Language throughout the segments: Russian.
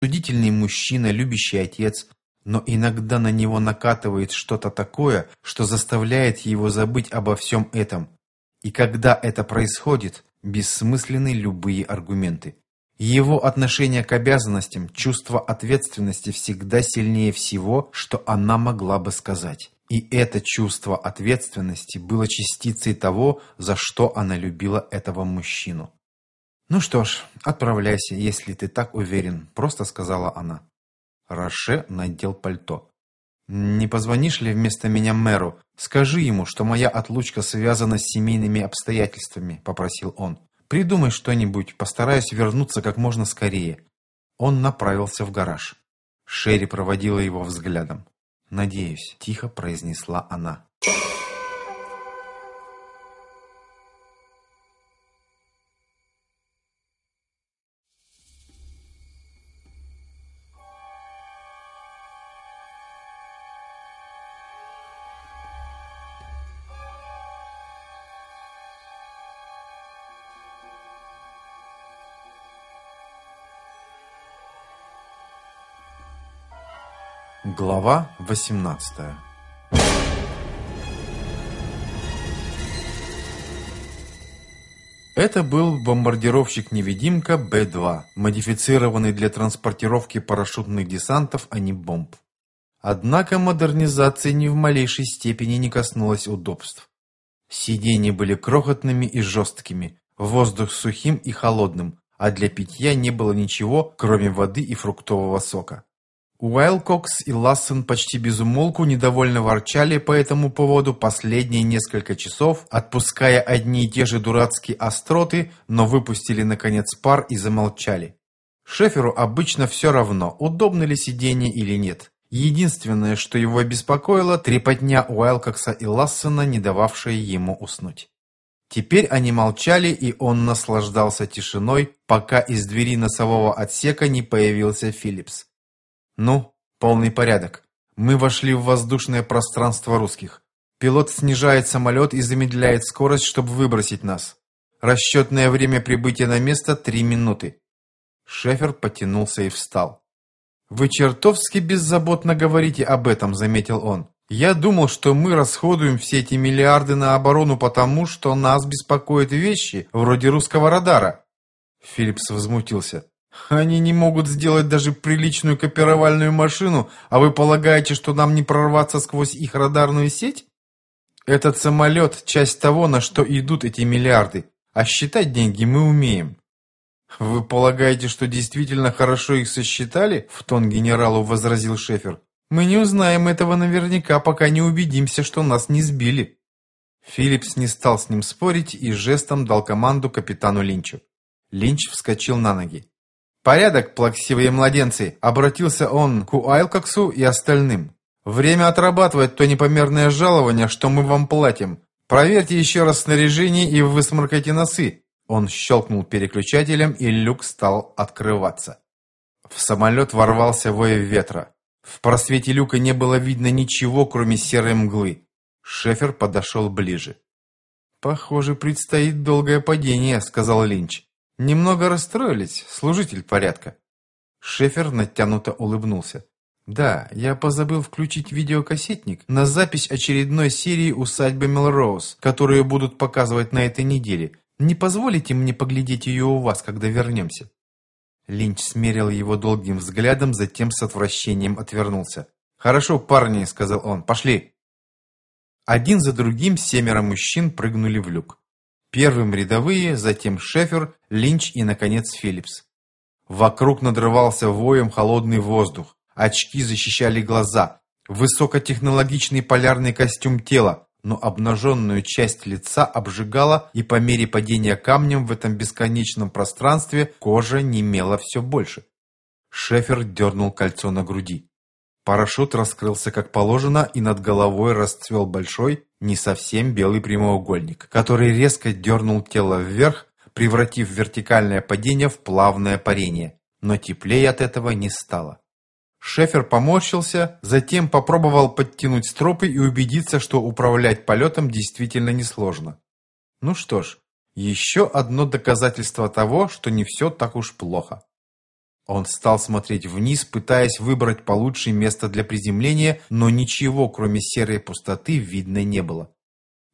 рассудительный мужчина, любящий отец, но иногда на него накатывает что-то такое, что заставляет его забыть обо всем этом. И когда это происходит, бессмысленны любые аргументы. Его отношение к обязанностям, чувство ответственности всегда сильнее всего, что она могла бы сказать. И это чувство ответственности было частицей того, за что она любила этого мужчину. «Ну что ж, отправляйся, если ты так уверен», – просто сказала она. Роше надел пальто. «Не позвонишь ли вместо меня мэру? Скажи ему, что моя отлучка связана с семейными обстоятельствами», – попросил он. «Придумай что-нибудь, постараюсь вернуться как можно скорее». Он направился в гараж. Шерри проводила его взглядом. «Надеюсь», – тихо произнесла она. Глава 18 Это был бомбардировщик-невидимка Б-2, модифицированный для транспортировки парашютных десантов, а не бомб. Однако модернизация ни в малейшей степени не коснулась удобств. Сиденья были крохотными и жесткими, воздух сухим и холодным, а для питья не было ничего, кроме воды и фруктового сока. Уайлкокс и Лассен почти без умолку недовольно ворчали по этому поводу последние несколько часов, отпуская одни и те же дурацкие остроты, но выпустили наконец пар и замолчали. Шеферу обычно все равно, удобно ли сиденье или нет. Единственное, что его беспокоило, трепотня Уайлкокса и Лассена, не дававшая ему уснуть. Теперь они молчали, и он наслаждался тишиной, пока из двери носового отсека не появился Филлипс. Ну, полный порядок. Мы вошли в воздушное пространство русских. Пилот снижает самолет и замедляет скорость, чтобы выбросить нас. Расчетное время прибытия на место – три минуты. Шефер потянулся и встал. «Вы чертовски беззаботно говорите об этом», – заметил он. «Я думал, что мы расходуем все эти миллиарды на оборону потому, что нас беспокоят вещи вроде русского радара». Филлипс возмутился. Они не могут сделать даже приличную копировальную машину, а вы полагаете, что нам не прорваться сквозь их радарную сеть? Этот самолет – часть того, на что идут эти миллиарды, а считать деньги мы умеем. Вы полагаете, что действительно хорошо их сосчитали? В тон генералу возразил Шефер. Мы не узнаем этого наверняка, пока не убедимся, что нас не сбили. Филлипс не стал с ним спорить и жестом дал команду капитану Линчу. Линч вскочил на ноги. «Порядок, плаксивые младенцы!» — обратился он к Уайлкоксу и остальным. «Время отрабатывать то непомерное жалование, что мы вам платим. Проверьте еще раз снаряжение и высморкайте носы». Он щелкнул переключателем, и люк стал открываться. В самолет ворвался вой ветра. В просвете люка не было видно ничего, кроме серой мглы. Шефер подошел ближе. «Похоже, предстоит долгое падение», — сказал Линч. «Немного расстроились, служитель порядка». Шефер натянуто улыбнулся. «Да, я позабыл включить видеокассетник на запись очередной серии «Усадьбы Мелроуз», которую будут показывать на этой неделе. Не позволите мне поглядеть ее у вас, когда вернемся?» Линч смерил его долгим взглядом, затем с отвращением отвернулся. «Хорошо, парни», — сказал он, — «пошли». Один за другим семеро мужчин прыгнули в люк. Первым рядовые, затем Шефер, Линч и, наконец, Филлипс. Вокруг надрывался воем холодный воздух. Очки защищали глаза. Высокотехнологичный полярный костюм тела, но обнаженную часть лица обжигала, и по мере падения камнем в этом бесконечном пространстве кожа немела все больше. Шефер дернул кольцо на груди. Парашют раскрылся как положено, и над головой расцвел большой, не совсем белый прямоугольник, который резко дернул тело вверх, превратив вертикальное падение в плавное парение. Но теплее от этого не стало. Шефер поморщился, затем попробовал подтянуть стропы и убедиться, что управлять полетом действительно несложно. Ну что ж, еще одно доказательство того, что не все так уж плохо. Он стал смотреть вниз, пытаясь выбрать получше место для приземления, но ничего, кроме серой пустоты, видно не было.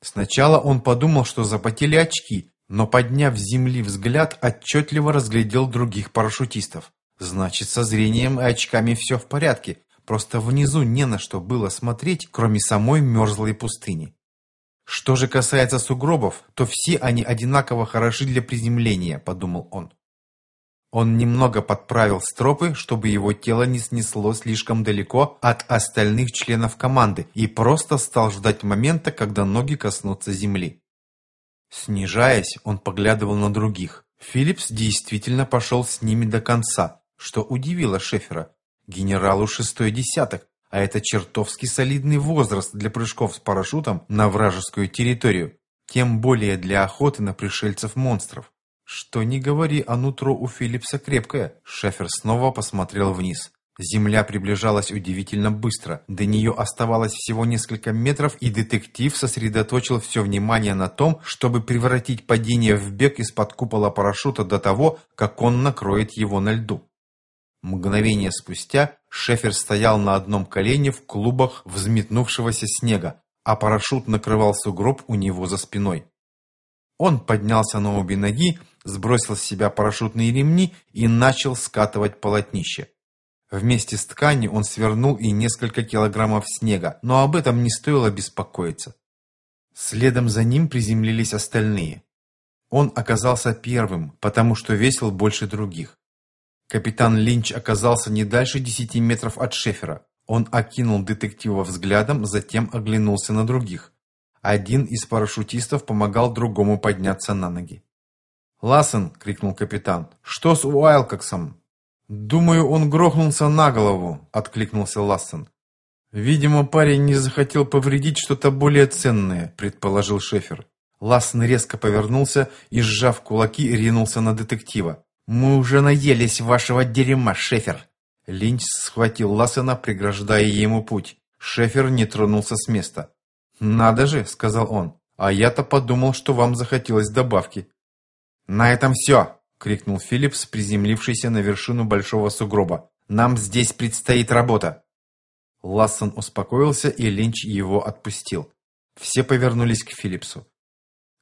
Сначала он подумал, что запотели очки, но, подняв с земли взгляд, отчетливо разглядел других парашютистов. Значит, со зрением и очками все в порядке, просто внизу не на что было смотреть, кроме самой мерзлой пустыни. Что же касается сугробов, то все они одинаково хороши для приземления, подумал он. Он немного подправил стропы, чтобы его тело не снесло слишком далеко от остальных членов команды и просто стал ждать момента, когда ноги коснутся земли. Снижаясь, он поглядывал на других. Филлипс действительно пошел с ними до конца, что удивило Шефера. Генералу шестой десяток, а это чертовски солидный возраст для прыжков с парашютом на вражескую территорию, тем более для охоты на пришельцев-монстров. Что не говори, а нутро у Филлипса крепкое. Шефер снова посмотрел вниз. Земля приближалась удивительно быстро. До нее оставалось всего несколько метров, и детектив сосредоточил все внимание на том, чтобы превратить падение в бег из-под купола парашюта до того, как он накроет его на льду. Мгновение спустя Шефер стоял на одном колене в клубах взметнувшегося снега, а парашют накрывал сугроб у него за спиной. Он поднялся на обе ноги, сбросил с себя парашютные ремни и начал скатывать полотнище. Вместе с тканью он свернул и несколько килограммов снега, но об этом не стоило беспокоиться. Следом за ним приземлились остальные. Он оказался первым, потому что весил больше других. Капитан Линч оказался не дальше десяти метров от Шефера. Он окинул детектива взглядом, затем оглянулся на других. Один из парашютистов помогал другому подняться на ноги. «Лассен!» — крикнул капитан. «Что с Уайлкоксом?» «Думаю, он грохнулся на голову», — откликнулся Лассен. «Видимо, парень не захотел повредить что-то более ценное», — предположил Шефер. Лассен резко повернулся и, сжав кулаки, ринулся на детектива. «Мы уже наелись вашего дерьма, Шефер!» Линч схватил Лассена, преграждая ему путь. Шефер не тронулся с места. «Надо же», — сказал он, — «а я-то подумал, что вам захотелось добавки». «На этом все!» — крикнул Филлипс, приземлившийся на вершину большого сугроба. «Нам здесь предстоит работа!» Лассон успокоился, и Линч его отпустил. Все повернулись к Филлипсу.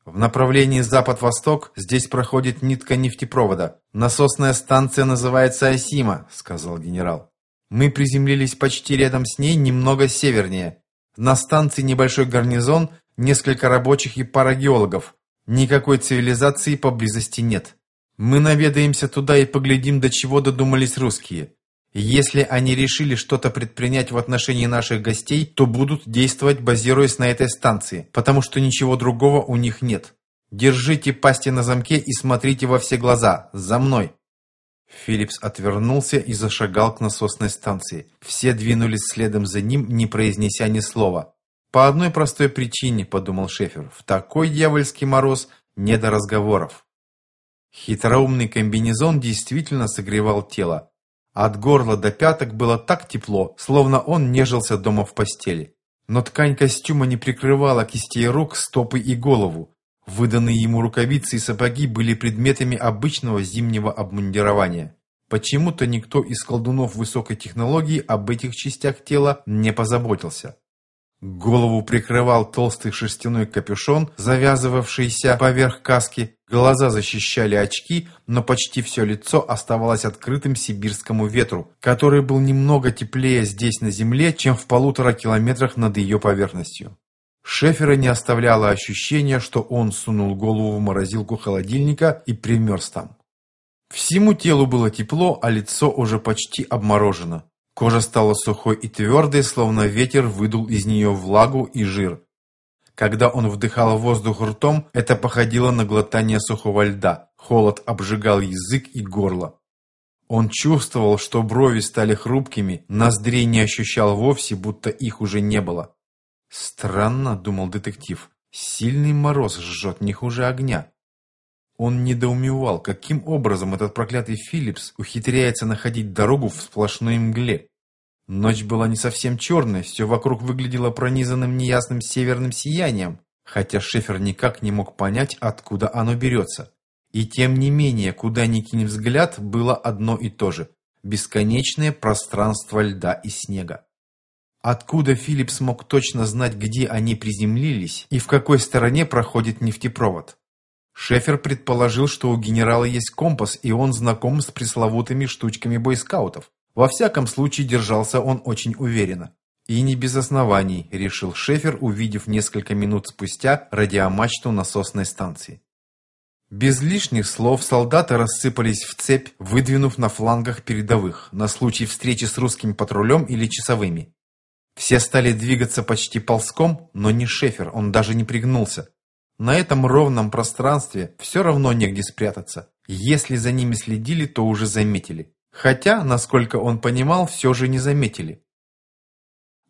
В направлении запад-восток здесь проходит нитка нефтепровода. Насосная станция называется Осима, сказал генерал. Мы приземлились почти рядом с ней, немного севернее. На станции небольшой гарнизон, несколько рабочих и пара геологов. Никакой цивилизации поблизости нет. Мы наведаемся туда и поглядим, до чего додумались русские. Если они решили что-то предпринять в отношении наших гостей, то будут действовать, базируясь на этой станции, потому что ничего другого у них нет. Держите пасти на замке и смотрите во все глаза. За мной!» Филлипс отвернулся и зашагал к насосной станции. Все двинулись следом за ним, не произнеся ни слова. По одной простой причине, подумал Шефер, в такой дьявольский мороз не до разговоров. Хитроумный комбинезон действительно согревал тело. От горла до пяток было так тепло, словно он нежился дома в постели. Но ткань костюма не прикрывала кистей рук, стопы и голову. Выданные ему рукавицы и сапоги были предметами обычного зимнего обмундирования. Почему-то никто из колдунов высокой технологии об этих частях тела не позаботился. Голову прикрывал толстый шерстяной капюшон, завязывавшийся поверх каски. Глаза защищали очки, но почти все лицо оставалось открытым сибирскому ветру, который был немного теплее здесь на земле, чем в полутора километрах над ее поверхностью. Шефера не оставляло ощущение, что он сунул голову в морозилку холодильника и примерз там. Всему телу было тепло, а лицо уже почти обморожено. Кожа стала сухой и твердой, словно ветер выдул из нее влагу и жир. Когда он вдыхал воздух ртом, это походило на глотание сухого льда. Холод обжигал язык и горло. Он чувствовал, что брови стали хрупкими, ноздрей не ощущал вовсе, будто их уже не было. «Странно», — думал детектив, — «сильный мороз жжет не хуже огня». Он недоумевал, каким образом этот проклятый Филлипс ухитряется находить дорогу в сплошной мгле. Ночь была не совсем черной, все вокруг выглядело пронизанным неясным северным сиянием, хотя Шефер никак не мог понять, откуда оно берется. И тем не менее, куда ни кинь взгляд, было одно и то же. бесконечное пространство льда и снега. Откуда Филипп смог точно знать, где они приземлились и в какой стороне проходит нефтепровод? Шефер предположил, что у генерала есть компас, и он знаком с пресловутыми штучками бойскаутов. Во всяком случае, держался он очень уверенно. И не без оснований, решил Шефер, увидев несколько минут спустя радиомачту насосной станции. Без лишних слов солдаты рассыпались в цепь, выдвинув на флангах передовых, на случай встречи с русским патрулем или часовыми. Все стали двигаться почти ползком, но не Шефер, он даже не пригнулся. На этом ровном пространстве все равно негде спрятаться. Если за ними следили, то уже заметили. Хотя, насколько он понимал, все же не заметили.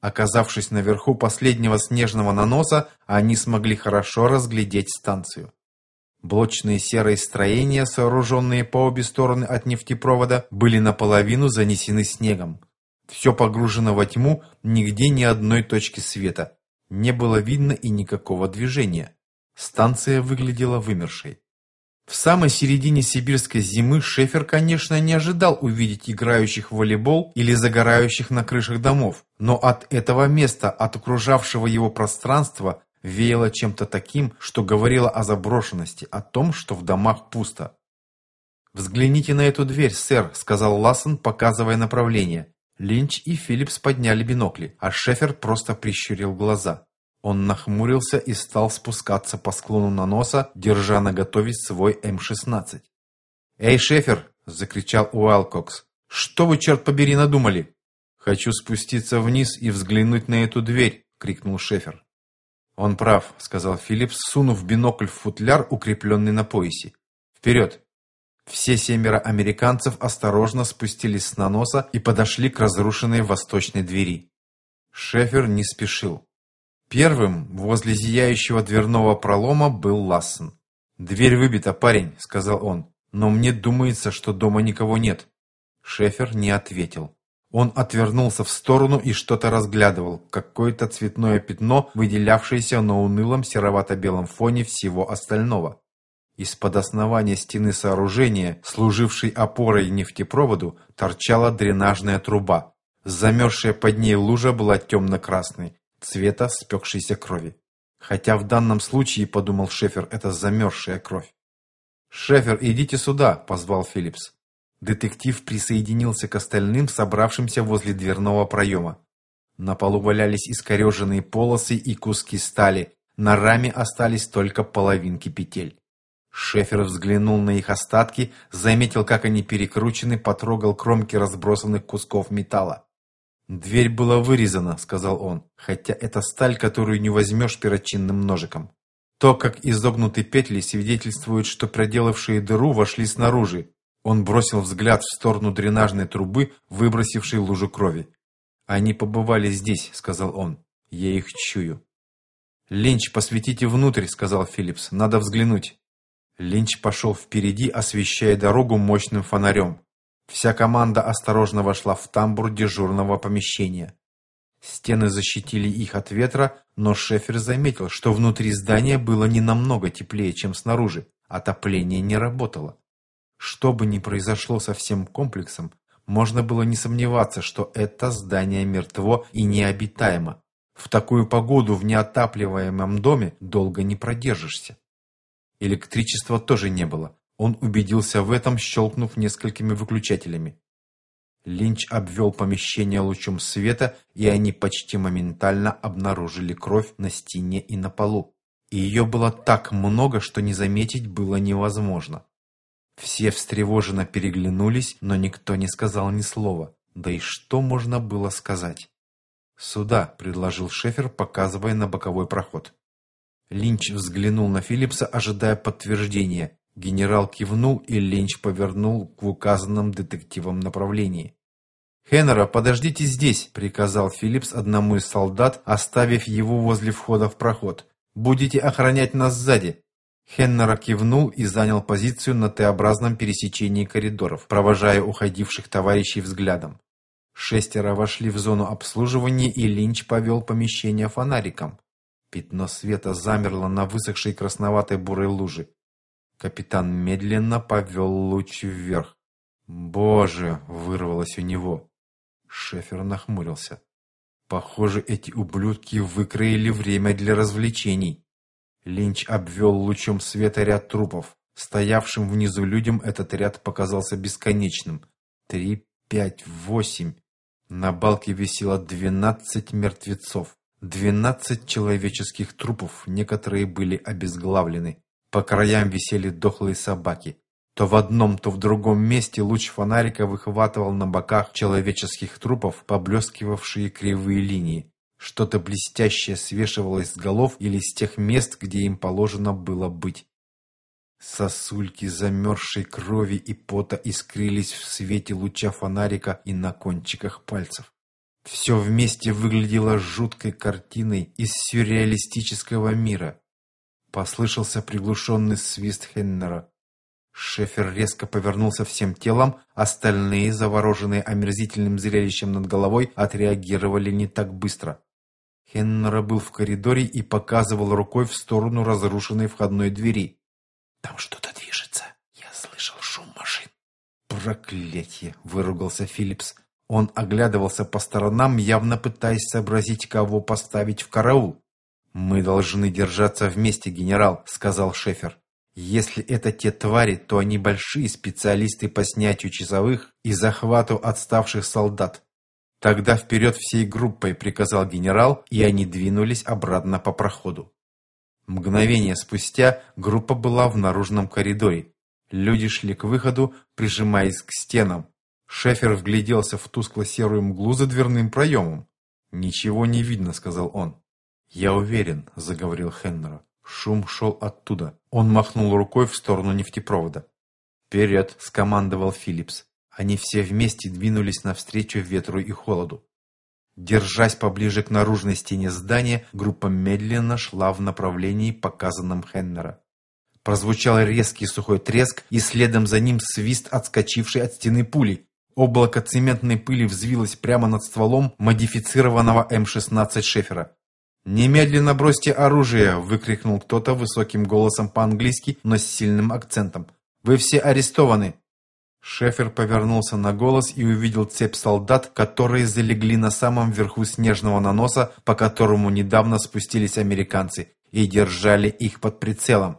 Оказавшись наверху последнего снежного наноса, они смогли хорошо разглядеть станцию. Блочные серые строения, сооруженные по обе стороны от нефтепровода, были наполовину занесены снегом. Все погружено во тьму, нигде ни одной точки света. Не было видно и никакого движения. Станция выглядела вымершей. В самой середине сибирской зимы Шефер, конечно, не ожидал увидеть играющих в волейбол или загорающих на крышах домов, но от этого места, от окружавшего его пространства, веяло чем-то таким, что говорило о заброшенности, о том, что в домах пусто. «Взгляните на эту дверь, сэр», — сказал Лассен, показывая направление. Линч и Филлипс подняли бинокли, а Шефер просто прищурил глаза. Он нахмурился и стал спускаться по склону наноса, держа наготове свой М-16. «Эй, Шефер!» – закричал Уайлкокс. «Что вы, черт побери, надумали?» «Хочу спуститься вниз и взглянуть на эту дверь!» – крикнул Шефер. «Он прав», – сказал Филлипс, сунув бинокль в футляр, укрепленный на поясе. «Вперед!» Все семеро американцев осторожно спустились с наноса и подошли к разрушенной восточной двери. Шефер не спешил. Первым возле зияющего дверного пролома был Лассен. «Дверь выбита, парень», — сказал он, — «но мне думается, что дома никого нет». Шефер не ответил. Он отвернулся в сторону и что-то разглядывал, какое-то цветное пятно, выделявшееся на унылом серовато-белом фоне всего остального. Из-под основания стены сооружения, служившей опорой нефтепроводу, торчала дренажная труба. Замерзшая под ней лужа была темно-красной, цвета спекшейся крови. Хотя в данном случае, подумал Шефер, это замерзшая кровь. «Шефер, идите сюда!» – позвал Филлипс. Детектив присоединился к остальным, собравшимся возле дверного проема. На полу валялись искореженные полосы и куски стали, на раме остались только половинки петель. Шефер взглянул на их остатки, заметил, как они перекручены, потрогал кромки разбросанных кусков металла. «Дверь была вырезана», — сказал он, «хотя это сталь, которую не возьмешь перочинным ножиком. То, как изогнуты петли, свидетельствует, что проделавшие дыру вошли снаружи. Он бросил взгляд в сторону дренажной трубы, выбросившей лужу крови. «Они побывали здесь», — сказал он. «Я их чую». «Линч, посветите внутрь», — сказал Филлипс. «Надо взглянуть». Линч пошел впереди, освещая дорогу мощным фонарем. Вся команда осторожно вошла в тамбур дежурного помещения. Стены защитили их от ветра, но Шефер заметил, что внутри здания было не намного теплее, чем снаружи. Отопление не работало. Что бы ни произошло со всем комплексом, можно было не сомневаться, что это здание мертво и необитаемо. В такую погоду в неотапливаемом доме долго не продержишься. Электричества тоже не было. Он убедился в этом, щелкнув несколькими выключателями. Линч обвел помещение лучом света, и они почти моментально обнаружили кровь на стене и на полу. И ее было так много, что не заметить было невозможно. Все встревоженно переглянулись, но никто не сказал ни слова. Да и что можно было сказать? «Сюда», — предложил Шефер, показывая на боковой проход. Линч взглянул на Филлипса, ожидая подтверждения. Генерал кивнул, и Ленч повернул к указанном детективам направлении. «Хеннера, подождите здесь», — приказал Филлипс одному из солдат, оставив его возле входа в проход. «Будете охранять нас сзади». Хеннера кивнул и занял позицию на Т-образном пересечении коридоров, провожая уходивших товарищей взглядом. Шестеро вошли в зону обслуживания, и Линч повел помещение фонариком. Пятно света замерло на высохшей красноватой бурой луже. Капитан медленно повел луч вверх. «Боже!» — вырвалось у него. Шефер нахмурился. Похоже, эти ублюдки выкроили время для развлечений. Линч обвел лучом света ряд трупов. Стоявшим внизу людям этот ряд показался бесконечным. Три, пять, восемь. На балке висело двенадцать мертвецов. Двенадцать человеческих трупов, некоторые были обезглавлены. По краям висели дохлые собаки. То в одном, то в другом месте луч фонарика выхватывал на боках человеческих трупов поблескивавшие кривые линии. Что-то блестящее свешивалось с голов или с тех мест, где им положено было быть. Сосульки замерзшей крови и пота искрились в свете луча фонарика и на кончиках пальцев. Все вместе выглядело жуткой картиной из сюрреалистического мира. Послышался приглушенный свист Хеннера. Шефер резко повернулся всем телом, остальные, завороженные омерзительным зрелищем над головой, отреагировали не так быстро. Хеннера был в коридоре и показывал рукой в сторону разрушенной входной двери. «Там что-то движется. Я слышал шум машин». «Проклятье!» — выругался Филлипс. Он оглядывался по сторонам, явно пытаясь сообразить, кого поставить в караул. «Мы должны держаться вместе, генерал», — сказал Шефер. Если это те твари, то они большие специалисты по снятию часовых и захвату отставших солдат. Тогда вперед всей группой приказал генерал, и они двинулись обратно по проходу. Мгновение спустя группа была в наружном коридоре. Люди шли к выходу, прижимаясь к стенам. Шефер вгляделся в тускло-серую мглу за дверным проемом. «Ничего не видно», — сказал он. «Я уверен», — заговорил Хеннера. Шум шел оттуда. Он махнул рукой в сторону нефтепровода. «Вперед!» – скомандовал Филлипс. Они все вместе двинулись навстречу ветру и холоду. Держась поближе к наружной стене здания, группа медленно шла в направлении, показанном Хеннера. Прозвучал резкий сухой треск, и следом за ним свист, отскочивший от стены пули. Облако цементной пыли взвилось прямо над стволом модифицированного М-16 Шефера. «Немедленно бросьте оружие!» – выкрикнул кто-то высоким голосом по-английски, но с сильным акцентом. «Вы все арестованы!» Шефер повернулся на голос и увидел цепь солдат, которые залегли на самом верху снежного наноса, по которому недавно спустились американцы, и держали их под прицелом.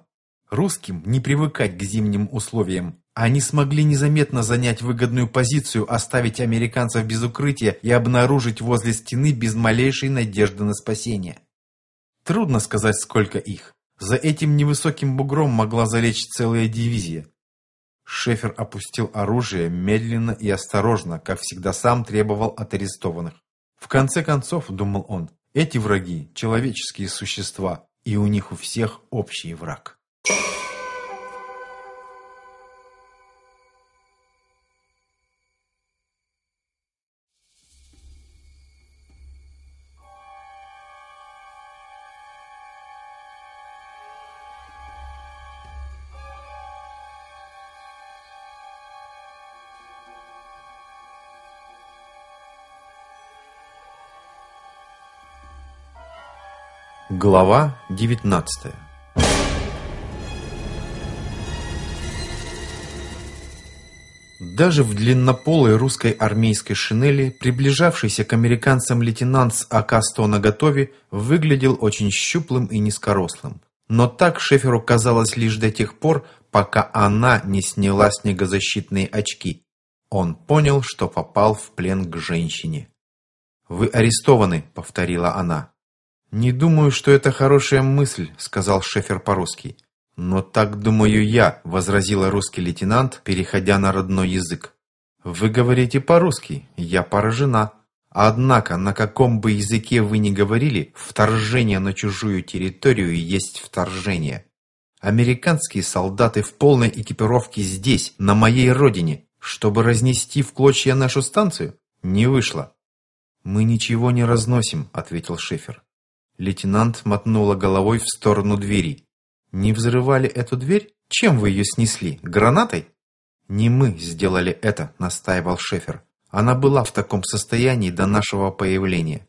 Русским не привыкать к зимним условиям. Они смогли незаметно занять выгодную позицию, оставить американцев без укрытия и обнаружить возле стены без малейшей надежды на спасение. Трудно сказать, сколько их. За этим невысоким бугром могла залечь целая дивизия. Шефер опустил оружие медленно и осторожно, как всегда сам требовал от арестованных. В конце концов, думал он, эти враги – человеческие существа, и у них у всех общий враг. Глава 19 Даже в длиннополой русской армейской шинели приближавшийся к американцам лейтенант с АК-100 наготове выглядел очень щуплым и низкорослым. Но так Шеферу казалось лишь до тех пор, пока она не сняла снегозащитные очки. Он понял, что попал в плен к женщине. «Вы арестованы», — повторила она. «Не думаю, что это хорошая мысль», — сказал Шефер по-русски. «Но так думаю я», — возразила русский лейтенант, переходя на родной язык. «Вы говорите по-русски, я поражена. Однако, на каком бы языке вы ни говорили, вторжение на чужую территорию есть вторжение. Американские солдаты в полной экипировке здесь, на моей родине, чтобы разнести в клочья нашу станцию, не вышло». «Мы ничего не разносим», — ответил Шефер. Лейтенант мотнула головой в сторону двери. «Не взрывали эту дверь? Чем вы ее снесли? Гранатой?» «Не мы сделали это», — настаивал Шефер. «Она была в таком состоянии до нашего появления.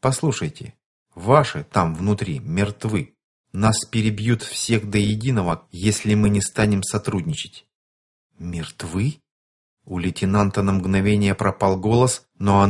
Послушайте, ваши там внутри мертвы. Нас перебьют всех до единого, если мы не станем сотрудничать». «Мертвы?» У лейтенанта на мгновение пропал голос, но она